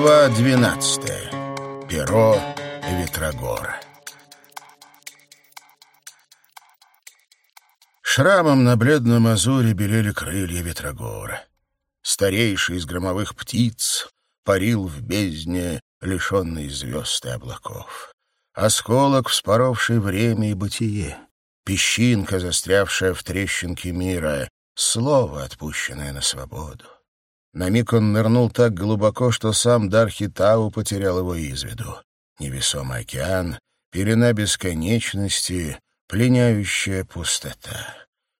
Глава двенадцатая. Перо Ветрогора. Шрамом на бледном азуре белели крылья Ветрогора. Старейший из громовых птиц парил в бездне, лишенный звезд и облаков. Осколок, вспоровший время и бытие. Песчинка, застрявшая в трещинке мира. Слово, отпущенное на свободу. На миг он нырнул так глубоко, что сам Дархитау потерял его из виду. Невесомый океан, пелена бесконечности, пленяющая пустота.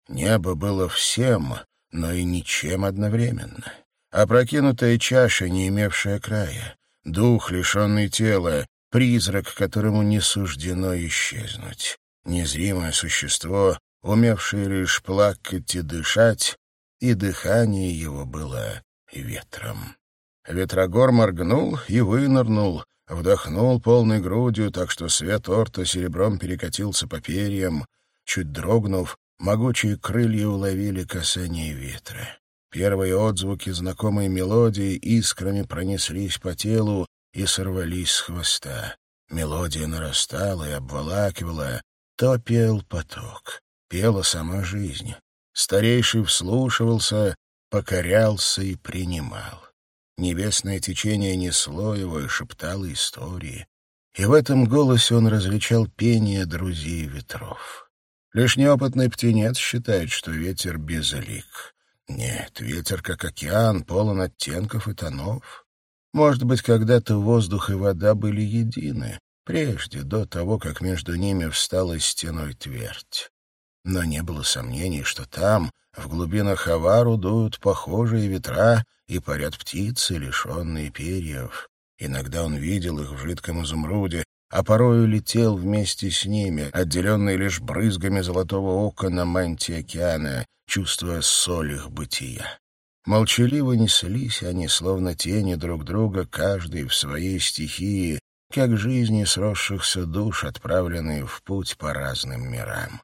Небо было всем, но и ничем одновременно. Опрокинутая чаша, не имевшая края. Дух, лишенный тела, призрак, которому не суждено исчезнуть. Незримое существо, умевшее лишь плакать и дышать, и дыхание его было ветром. Ветрогор моргнул и вынырнул, вдохнул полной грудью, так что свет орта серебром перекатился по перьям. Чуть дрогнув, могучие крылья уловили касание ветра. Первые отзвуки знакомой мелодии искрами пронеслись по телу и сорвались с хвоста. Мелодия нарастала и обволакивала. То пел поток, пела сама жизнь. Старейший вслушивался, покорялся и принимал. Небесное течение несло его и шептало истории. И в этом голосе он различал пение друзей ветров. Лишь неопытный птенец считает, что ветер безлик. Нет, ветер, как океан, полон оттенков и тонов. Может быть, когда-то воздух и вода были едины, прежде, до того, как между ними встала стеной твердь. Но не было сомнений, что там, в глубинах Авару, дуют похожие ветра и парят птицы, лишенные перьев. Иногда он видел их в жидком изумруде, а порою летел вместе с ними, отделенный лишь брызгами золотого ока на мантии океана, чувствуя соль их бытия. Молчаливо неслись они, словно тени друг друга, каждый в своей стихии, как жизни сросшихся душ, отправленные в путь по разным мирам.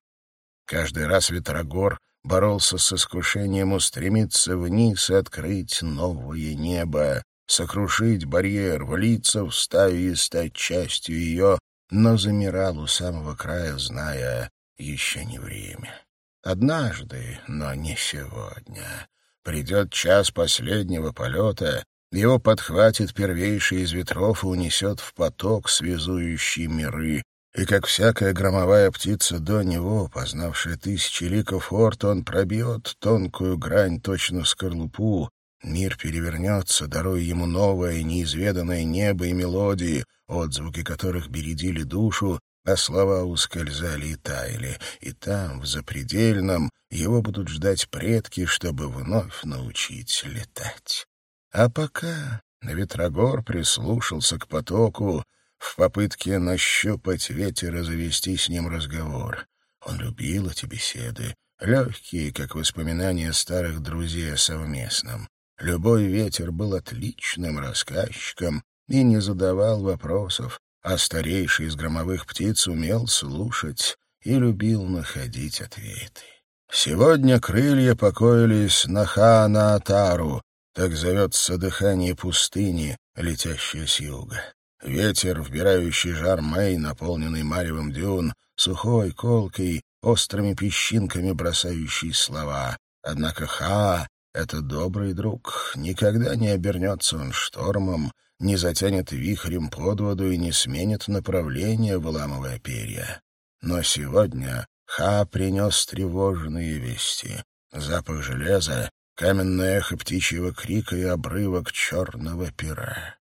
Каждый раз Ветрогор боролся с искушением устремиться вниз и открыть новое небо, сокрушить барьер, влиться в стаю и стать частью ее, но замирал у самого края, зная, еще не время. Однажды, но не сегодня, придет час последнего полета, его подхватит первейший из ветров и унесет в поток, связующий миры, и как всякая громовая птица до него, познавшая тысячи ликов орт, он пробьет тонкую грань точно в скорлупу, мир перевернется, даруя ему новое, неизведанное небо и мелодии, отзвуки которых бередили душу, а слова ускользали и таяли, и там, в запредельном, его будут ждать предки, чтобы вновь научить летать. А пока Ветрогор прислушался к потоку, в попытке нащупать ветер и завести с ним разговор. Он любил эти беседы, легкие, как воспоминания старых друзей о совместном. Любой ветер был отличным рассказчиком и не задавал вопросов, а старейший из громовых птиц умел слушать и любил находить ответы. Сегодня крылья покоились на Хана-Атару, так зовется дыхание пустыни, летящее с юга. Ветер, вбирающий жар Мэй, наполненный маревом дюн, сухой, колкий, острыми песчинками бросающий слова. Однако Ха — это добрый друг. Никогда не обернется он штормом, не затянет вихрем под воду и не сменит направление, выламывая перья. Но сегодня Ха принес тревожные вести. Запах железа, каменное эхо птичьего крика и обрывок черного пера.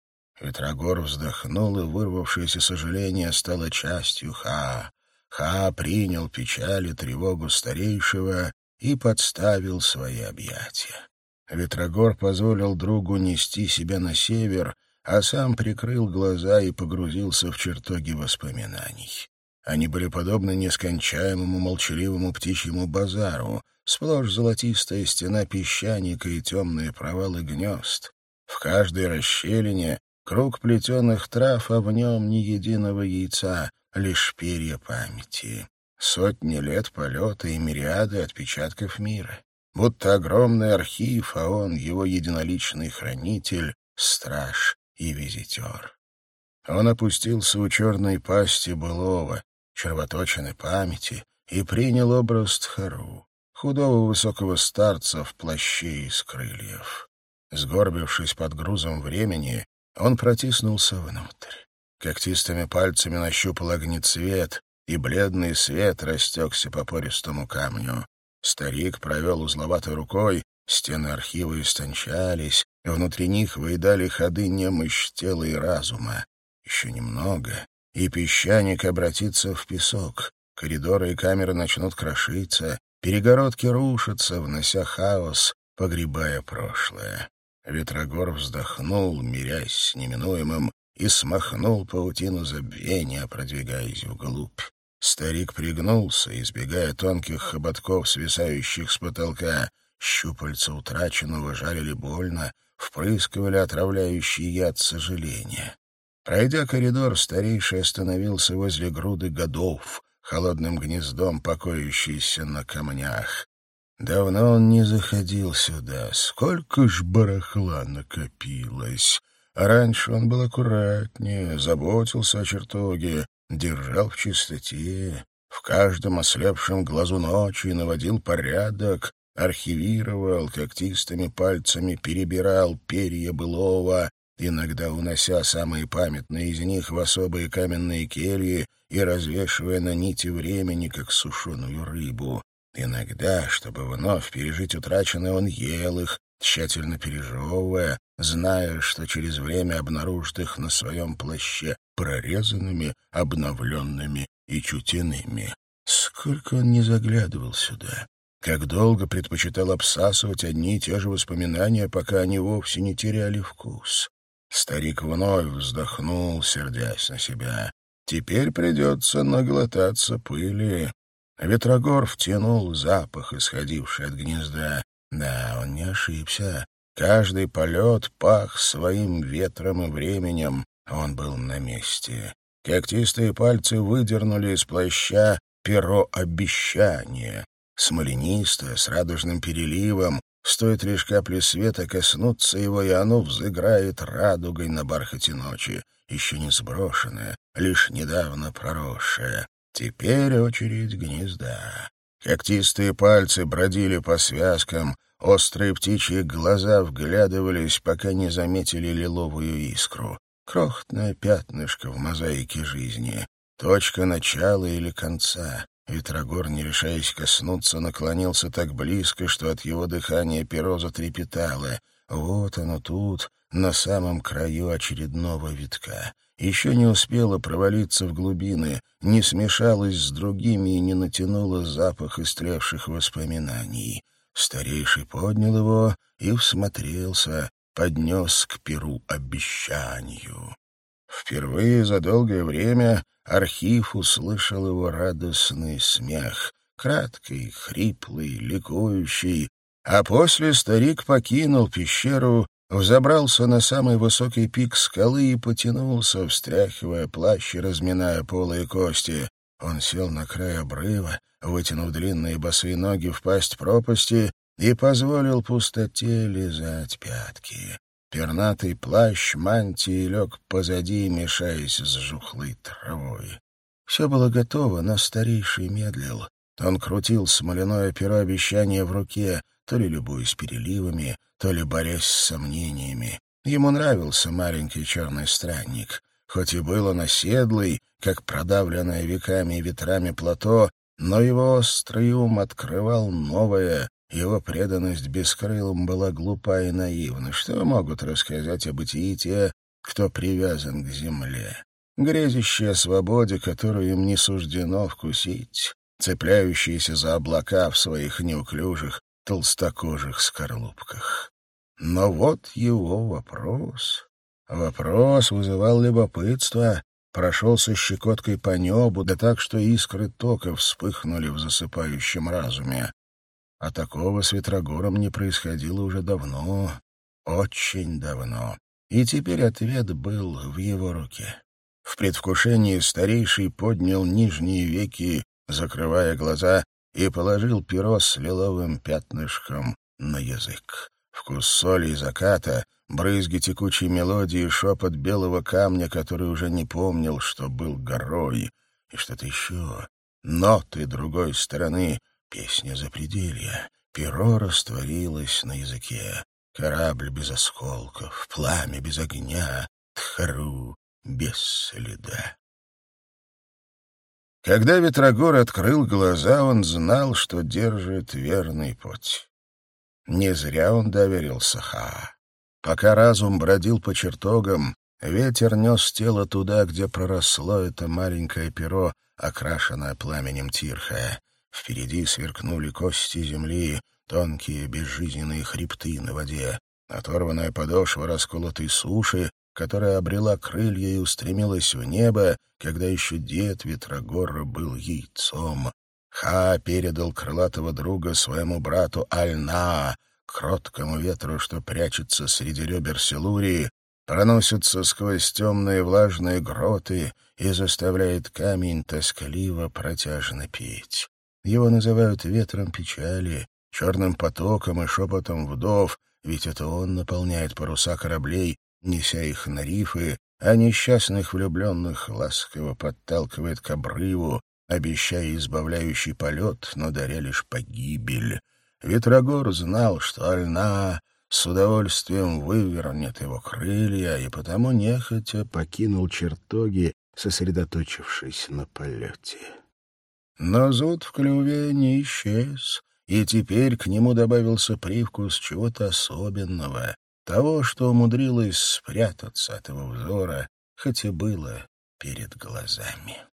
Ветрогор вздохнул, и вырвавшееся сожаление стало частью Ха. Ха принял печаль и тревогу старейшего и подставил свои объятия. Ветрогор позволил другу нести себя на север, а сам прикрыл глаза и погрузился в чертоги воспоминаний. Они были подобны нескончаемому молчаливому птичьему базару, сплошь золотистая стена песчаника и темные провалы гнезд. В каждой расщелине Круг плетеных трав, а в нем ни единого яйца, лишь перья памяти. Сотни лет полета и мириады отпечатков мира. Будто огромный архив, а он, его единоличный хранитель, страж и визитер. Он опустился у черной пасти былого, червоточины памяти, и принял образ Тхару, худого высокого старца в плаще из крыльев. Сгорбившись под грузом времени, он протиснулся внутрь. Когтистыми пальцами нащупал огнецвет, и бледный свет растекся по пористому камню. Старик провел узловатой рукой, стены архива истончались, внутри них выедали ходы немощь тела и разума. Еще немного, и песчаник обратится в песок, коридоры и камеры начнут крошиться, перегородки рушатся, внося хаос, погребая прошлое. Ветрогор вздохнул, мирясь с неминуемым, и смахнул паутину забвения, продвигаясь вглубь. Старик пригнулся, избегая тонких хоботков, свисающих с потолка. Щупальца утраченного жарили больно, впрыскивали отравляющий яд сожаления. Пройдя коридор, старейший остановился возле груды годов, холодным гнездом покоящийся на камнях. Давно он не заходил сюда. Сколько ж барахла накопилось! раньше он был аккуратнее, заботился о чертоге, держал в чистоте, в каждом ослепшем глазу ночи наводил порядок, архивировал, когтистыми пальцами перебирал перья былого, иногда унося самые памятные из них в особые каменные кельи и развешивая на нити времени, как сушеную рыбу. Иногда, чтобы вновь пережить утраченное, он ел их, тщательно пережевывая, зная, что через время обнаружит их на своем плаще прорезанными, обновленными и чуть иными. Сколько он не заглядывал сюда, как долго предпочитал обсасывать одни и те же воспоминания, пока они вовсе не теряли вкус. Старик вновь вздохнул, сердясь на себя. Теперь придется наглотаться пыли. Ветрогор втянул запах, исходивший от гнезда. Да, он не ошибся. Каждый полет пах своим ветром и временем. Он был на месте. Когтистые пальцы выдернули из плаща перо обещания. Смоленистое, с радужным переливом, стоит лишь капли света коснуться его, и оно взыграет радугой на бархате ночи, еще не сброшенное, лишь недавно проросшее. Теперь очередь гнезда. Когтистые пальцы бродили по связкам, острые птичьи глаза вглядывались, пока не заметили лиловую искру. Крохотное пятнышко в мозаике жизни. Точка начала или конца. Ветрогор, не решаясь коснуться, наклонился так близко, что от его дыхания перо затрепетало. Вот оно тут, на самом краю очередного витка еще не успела провалиться в глубины, не смешалась с другими и не натянула запах истлевших воспоминаний. Старейший поднял его и всмотрелся, поднес к перу обещанию. Впервые за долгое время архив услышал его радостный смех, краткий, хриплый, ликующий, а после старик покинул пещеру взобрался на самый высокий пик скалы и потянулся, встряхивая плащ и разминая полые кости. Он сел на край обрыва, вытянув длинные босые ноги в пасть пропасти и позволил пустоте лизать пятки. Пернатый плащ мантии лег позади, мешаясь с жухлой травой. Все было готово, но старейший медлил. Он крутил смоляное перо обещания в руке, то ли любуясь переливами, то ли борясь с сомнениями. Ему нравился маленький черный странник. Хоть и был он оседлый, как продавленное веками и ветрами плато, но его острый ум открывал новое, его преданность бескрылым была глупа и наивна. Что могут рассказать о бытии те, кто привязан к земле? Грезящие свободе, которую им не суждено вкусить, цепляющиеся за облака в своих неуклюжих, толстокожих скорлупках. Но вот его вопрос. Вопрос вызывал любопытство, прошелся щекоткой по небу, да так, что искры тока вспыхнули в засыпающем разуме. А такого с Ветрогором не происходило уже давно, очень давно. И теперь ответ был в его руке. В предвкушении старейший поднял нижние веки, закрывая глаза, и положил перо с лиловым пятнышком на язык. Вкус соли и заката, брызги текучей мелодии, шепот белого камня, который уже не помнил, что был горой, и что-то еще. Ноты другой стороны, песня запределья. Перо растворилось на языке. Корабль без осколков, пламя без огня, тхару без следа. Когда Ветрогор открыл глаза, он знал, что держит верный путь. Не зря он доверился Ха. Пока разум бродил по чертогам, ветер нес тело туда, где проросло это маленькое перо, окрашенное пламенем тирха. Впереди сверкнули кости земли, тонкие безжизненные хребты на воде, оторванная подошва расколотой суши, которая обрела крылья и устремилась в небо, когда еще дед Ветрогора был яйцом. Ха передал крылатого друга своему брату Альна, кроткому ветру, что прячется среди ребер Силурии, проносится сквозь темные влажные гроты и заставляет камень тоскливо протяжно петь. Его называют ветром печали, черным потоком и шепотом вдов, ведь это он наполняет паруса кораблей, неся их на рифы, а несчастных влюбленных ласково подталкивает к обрыву, обещая избавляющий полет, но даря лишь погибель. Ветрогор знал, что Альна с удовольствием вывернет его крылья, и потому нехотя покинул чертоги, сосредоточившись на полете. Но зуд в клюве не исчез, и теперь к нему добавился привкус чего-то особенного, того, что умудрилось спрятаться от его взора, хоть и было перед глазами.